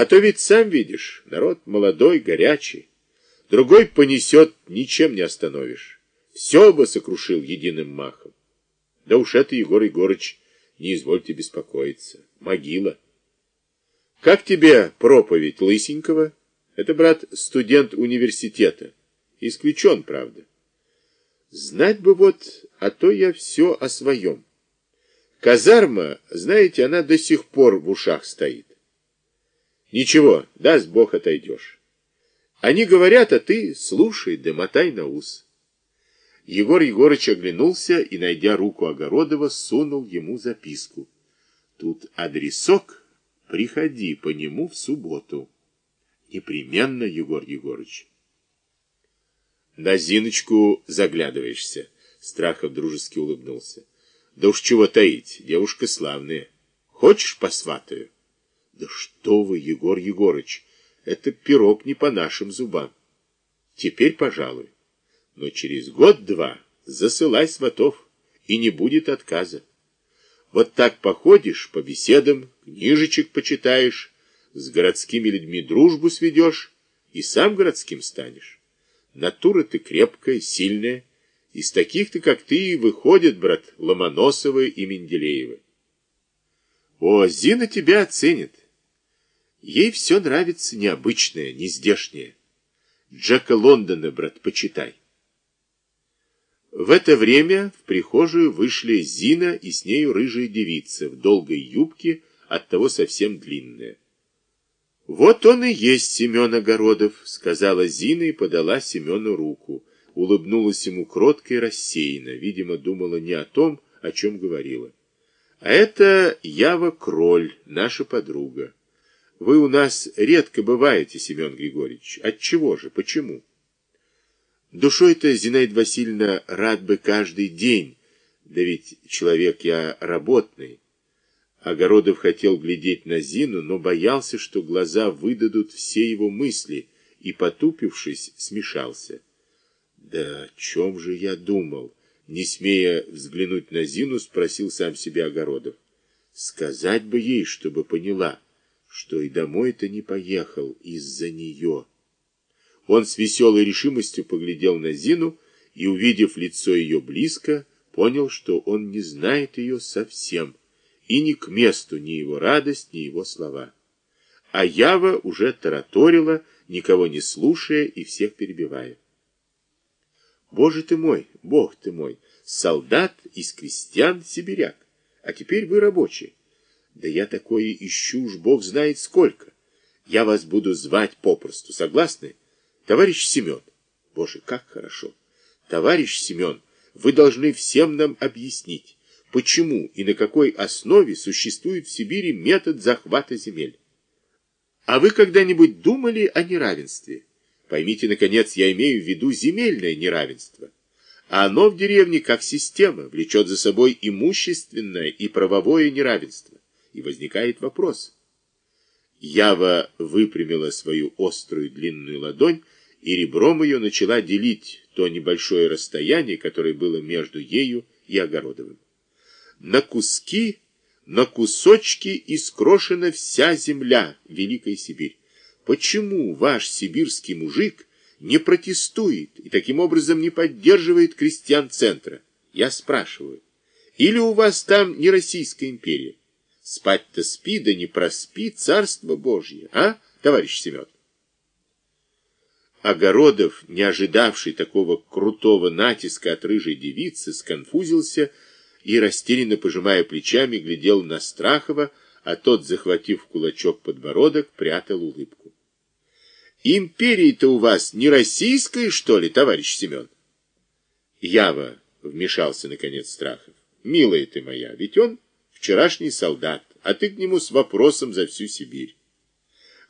А то ведь сам видишь, народ молодой, горячий. Другой понесет, ничем не остановишь. Все бы сокрушил единым махом. Да уж это, Егор Егорыч, не извольте беспокоиться. Могила. Как тебе проповедь Лысенького? Это, брат, студент университета. Исключен, правда. Знать бы вот, а то я все о своем. Казарма, знаете, она до сих пор в ушах стоит. Ничего, даст Бог, отойдешь. Они говорят, а ты слушай, да мотай на ус. Егор Егорыч оглянулся и, найдя руку Огородова, сунул ему записку. Тут адресок, приходи по нему в субботу. Непременно, Егор Егорыч. На Зиночку заглядываешься. Страхов дружески улыбнулся. Да уж чего таить, девушка славная. Хочешь, посватаю? Да что вы, Егор Егорыч, это пирог не по нашим зубам. Теперь, пожалуй. Но через год-два засылай сватов, и не будет отказа. Вот так походишь по беседам, книжечек почитаешь, с городскими людьми дружбу сведешь, и сам городским станешь. Натура ты крепкая, сильная. Из таких-то, как ты, выходят, брат, Ломоносовы и Менделеевы. О, Зина тебя оценит. Ей все нравится необычное, нездешнее. Джека Лондона, брат, почитай. В это время в прихожую вышли Зина и с нею рыжая девица в долгой юбке, оттого совсем длинная. «Вот он и есть Семен Огородов», — сказала Зина и подала Семену руку. Улыбнулась ему кротко и рассеянно, видимо, думала не о том, о чем говорила. «А это Ява Кроль, наша подруга. Вы у нас редко бываете, Семен Григорьевич. Отчего же? Почему?» Душой-то, Зинаида Васильевна, рад бы каждый день, да ведь человек я работный. Огородов хотел глядеть на Зину, но боялся, что глаза выдадут все его мысли, и, потупившись, смешался. «Да о чем же я думал?» Не смея взглянуть на Зину, спросил сам себя Огородов. «Сказать бы ей, чтобы поняла, что и домой-то не поехал из-за нее». Он с веселой решимостью поглядел на Зину и, увидев лицо ее близко, понял, что он не знает ее совсем, и ни к месту ни его радость, ни его слова. А Ява уже тараторила, никого не слушая и всех перебивая. Боже ты мой, Бог ты мой, солдат из крестьян сибиряк, а теперь вы рабочие. Да я такое ищу уж Бог знает сколько. Я вас буду звать попросту, согласны? Товарищ Семен. Боже, как хорошо. Товарищ Семен, вы должны всем нам объяснить, почему и на какой основе существует в Сибири метод захвата земель. А вы когда-нибудь думали о неравенстве? Поймите, наконец, я имею в виду земельное неравенство. А оно в деревне, как система, влечет за собой имущественное и правовое неравенство. И возникает вопрос. Ява выпрямила свою острую длинную ладонь, и ребром ее начала делить то небольшое расстояние, которое было между ею и Огородовым. На куски, на кусочки искрошена вся земля Великой Сибирь. Почему ваш сибирский мужик не протестует и таким образом не поддерживает крестьян центра? Я спрашиваю. Или у вас там не Российская империя? Спать-то спи, да не проспи царство Божье, а, товарищ Семен? Огородов, не ожидавший такого крутого натиска от рыжей девицы, сконфузился и, растерянно пожимая плечами, глядел на Страхова, а тот, захватив кулачок подбородок, прятал улыбку. «Империя-то у вас не российская, что ли, товарищ Семен?» «Ява», — вмешался, наконец, Страхов, — «милая ты моя, ведь он вчерашний солдат, а ты к нему с вопросом за всю Сибирь.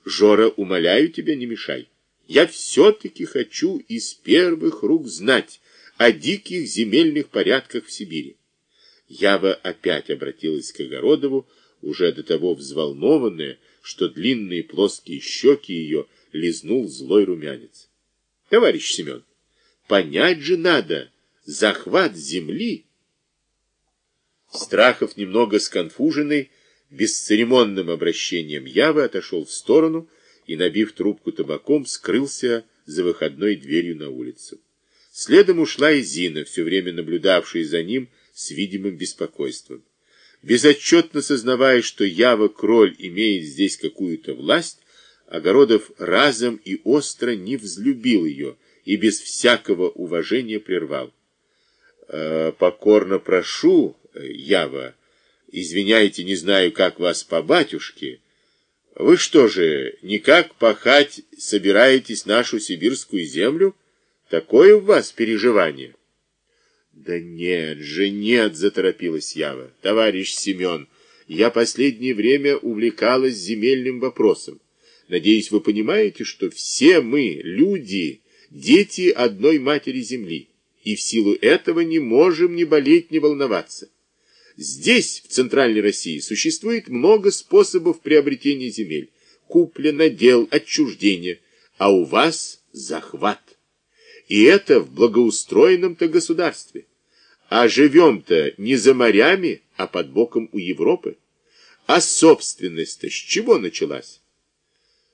Жора, умоляю тебя, не мешай». Я все-таки хочу из первых рук знать о диких земельных порядках в Сибири. Ява опять обратилась к Огородову, уже до того взволнованная, что длинные плоские щеки ее лизнул злой румянец. Товарищ Семен, понять же надо, захват земли. Страхов, немного сконфуженный, бесцеремонным обращением Явы отошел в сторону и, набив трубку табаком, скрылся за выходной дверью на улицу. Следом ушла и Зина, все время наблюдавшая за ним с видимым беспокойством. Безотчетно сознавая, что Ява Кроль имеет здесь какую-то власть, Огородов разом и остро не взлюбил ее и без всякого уважения прервал. «Э, «Покорно прошу, Ява, извиняйте, не знаю, как вас по батюшке, вы что же, никак пахать собираетесь нашу сибирскую землю? Такое у вас переживание?» «Да нет же, нет!» — заторопилась Ява. «Товарищ Семен, я последнее время увлекалась земельным вопросом. Надеюсь, вы понимаете, что все мы, люди, дети одной матери земли, и в силу этого не можем ни болеть, ни волноваться. Здесь, в Центральной России, существует много способов приобретения земель. Купля, надел, отчуждение, а у вас захват. И это в благоустроенном-то государстве. А живем-то не за морями, а под боком у Европы. А собственность-то с чего началась?